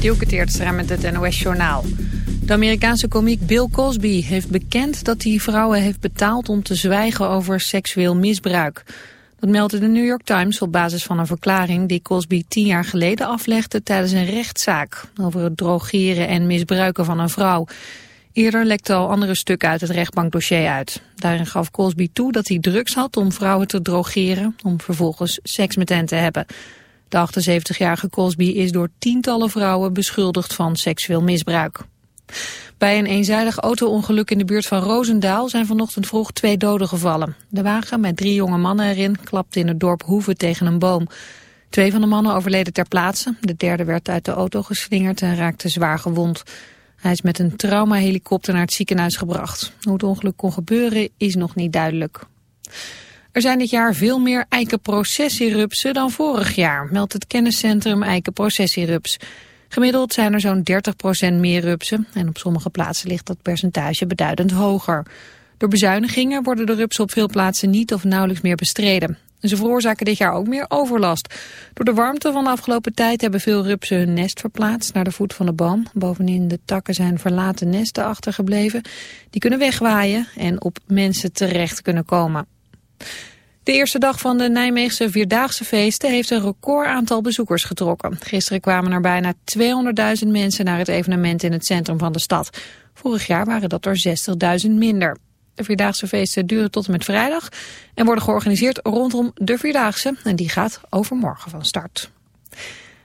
Dielke Teertstra met het NOS-journaal. De Amerikaanse komiek Bill Cosby heeft bekend dat hij vrouwen heeft betaald om te zwijgen over seksueel misbruik. Dat meldde de New York Times op basis van een verklaring die Cosby tien jaar geleden aflegde tijdens een rechtszaak over het drogeren en misbruiken van een vrouw. Eerder lekte al andere stukken uit het rechtbankdossier uit. Daarin gaf Cosby toe dat hij drugs had om vrouwen te drogeren om vervolgens seks met hen te hebben. De 78-jarige Cosby is door tientallen vrouwen beschuldigd van seksueel misbruik. Bij een eenzijdig auto-ongeluk in de buurt van Roosendaal zijn vanochtend vroeg twee doden gevallen. De wagen met drie jonge mannen erin klapte in het dorp Hoeven tegen een boom. Twee van de mannen overleden ter plaatse. De derde werd uit de auto geslingerd en raakte zwaar gewond. Hij is met een traumahelikopter naar het ziekenhuis gebracht. Hoe het ongeluk kon gebeuren is nog niet duidelijk. Er zijn dit jaar veel meer eikenprocessierupsen dan vorig jaar, meldt het kenniscentrum Eikenprocessierups. Gemiddeld zijn er zo'n 30% meer rupsen en op sommige plaatsen ligt dat percentage beduidend hoger. Door bezuinigingen worden de rupsen op veel plaatsen niet of nauwelijks meer bestreden. ze veroorzaken dit jaar ook meer overlast. Door de warmte van de afgelopen tijd hebben veel rupsen hun nest verplaatst naar de voet van de boom. Bovenin de takken zijn verlaten nesten achtergebleven. Die kunnen wegwaaien en op mensen terecht kunnen komen. De eerste dag van de Nijmeegse Vierdaagse feesten heeft een record aantal bezoekers getrokken. Gisteren kwamen er bijna 200.000 mensen naar het evenement in het centrum van de stad. Vorig jaar waren dat er 60.000 minder. De Vierdaagse feesten duren tot en met vrijdag en worden georganiseerd rondom de Vierdaagse. En die gaat overmorgen van start.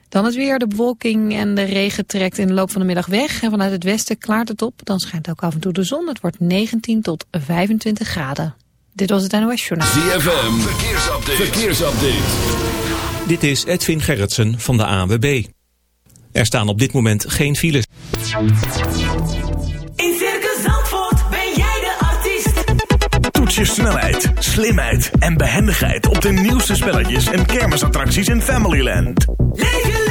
Dan het weer. De bewolking en de regen trekt in de loop van de middag weg. En vanuit het westen klaart het op. Dan schijnt ook af en toe de zon. Het wordt 19 tot 25 graden. Dit was het NOS Journaal. ZFM, verkeersupdate. verkeersupdate. Dit is Edwin Gerritsen van de ANWB. Er staan op dit moment geen files. In Circus Zandvoort ben jij de artiest. Toets je snelheid, slimheid en behendigheid op de nieuwste spelletjes en kermisattracties in Familyland. Leef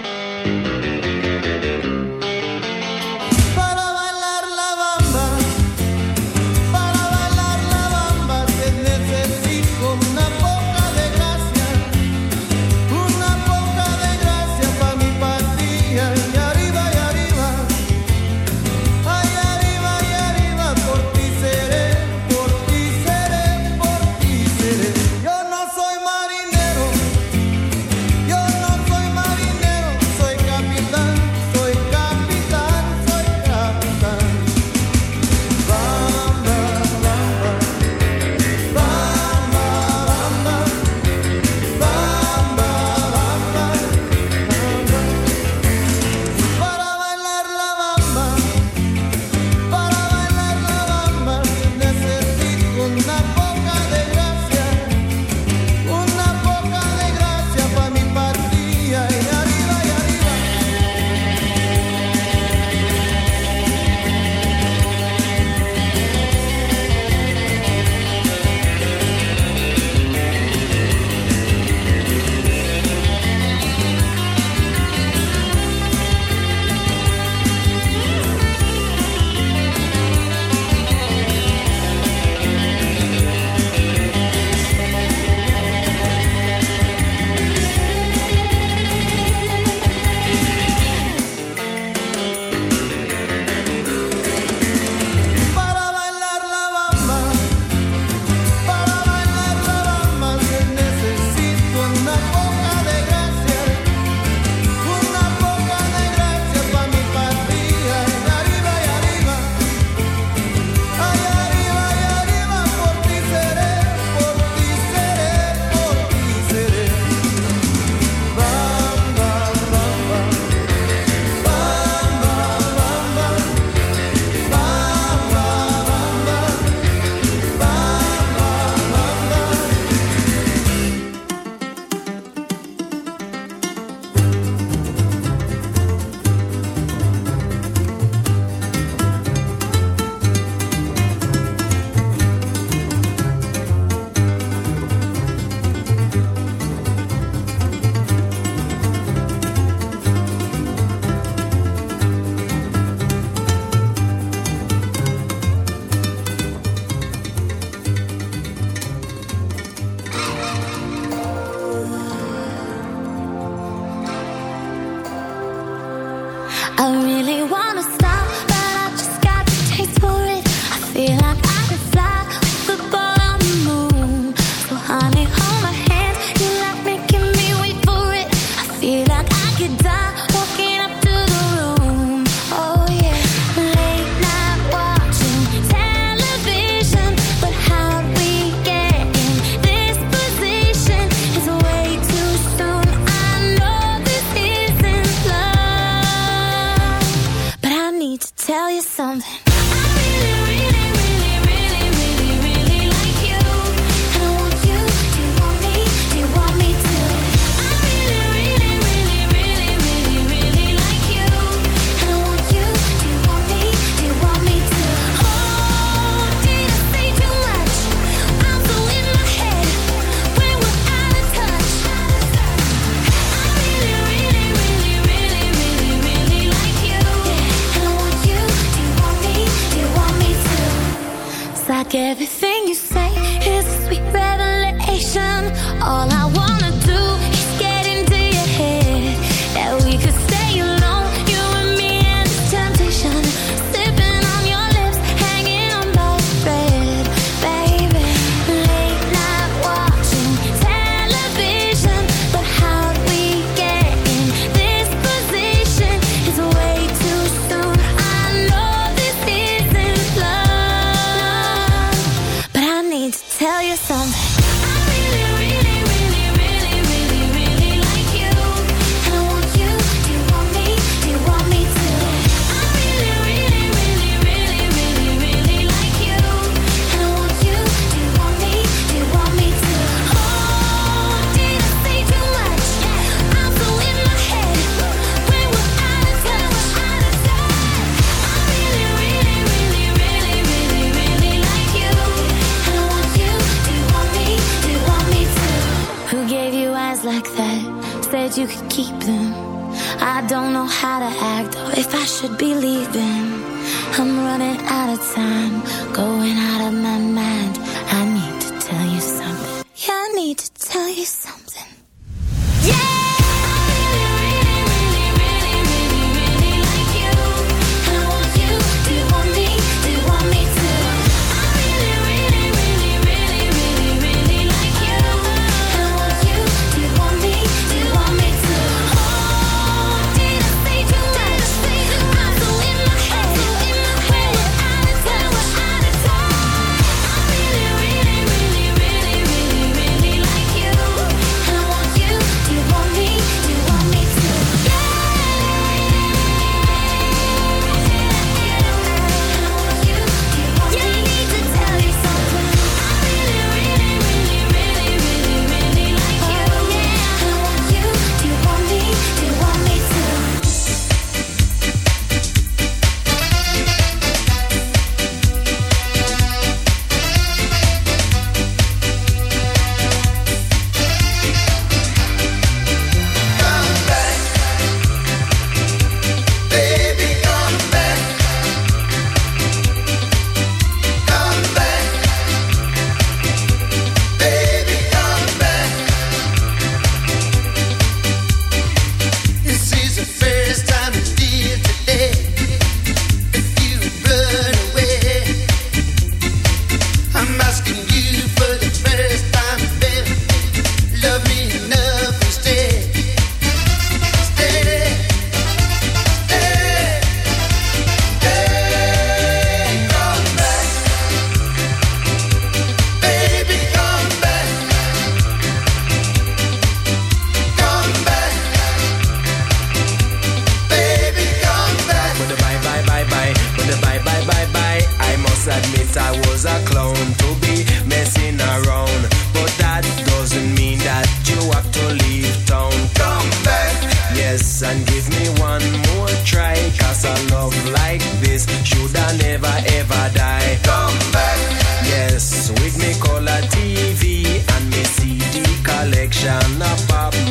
fiction, up, pop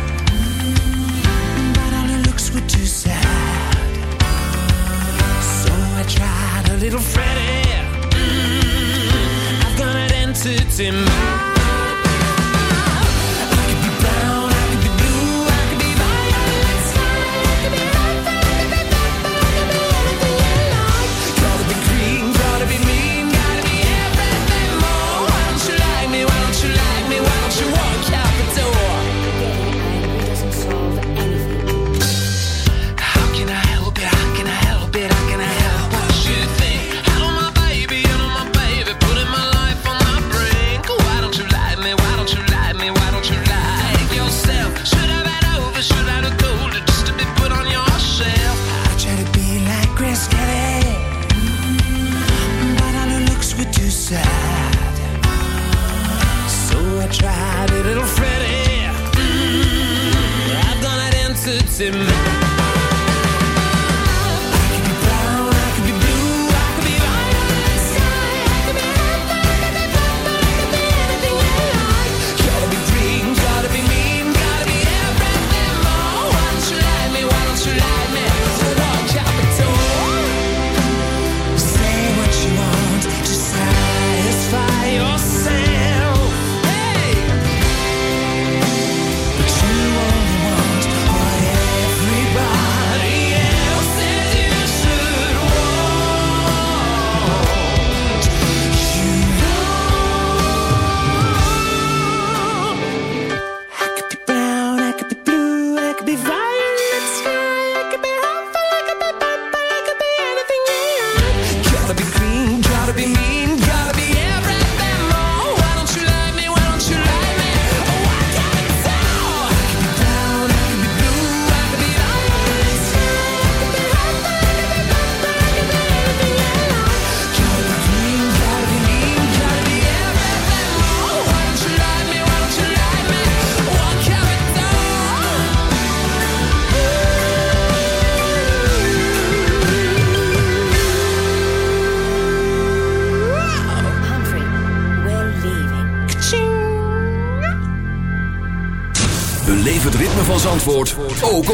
little Freddie. Mm -hmm. I've got an answer to mind.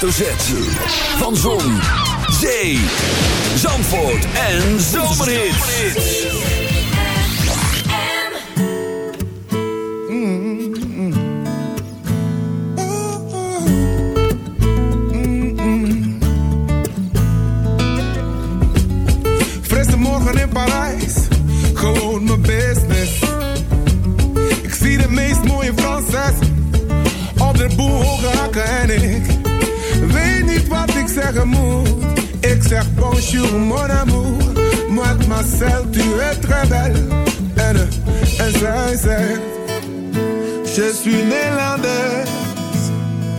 hoofdletter Z van Zon, Zee, Zandvoort en Zon. zeg bonjour mon amour. Mademoiselle, tu es très belle. En, en zij zegt, je suis néerlandaise.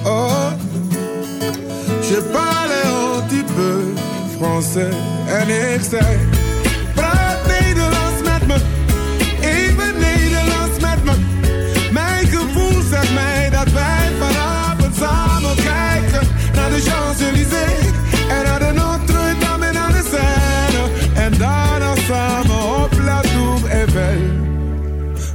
Oh, je parle un petit peu français. En ik zeg...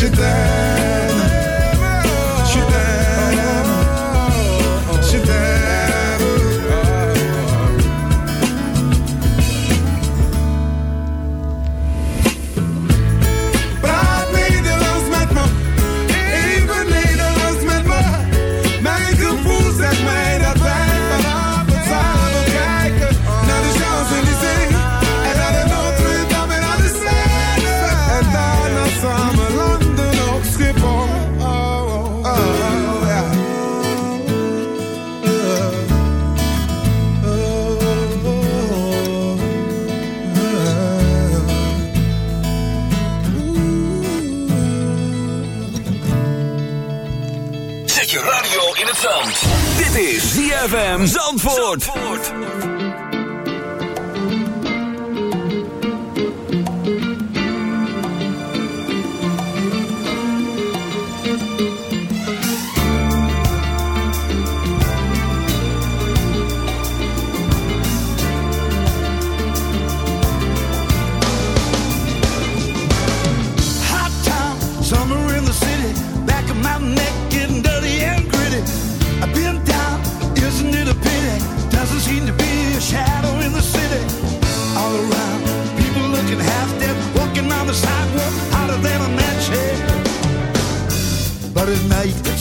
that you there ZFM Zandvoort.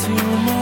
till morning.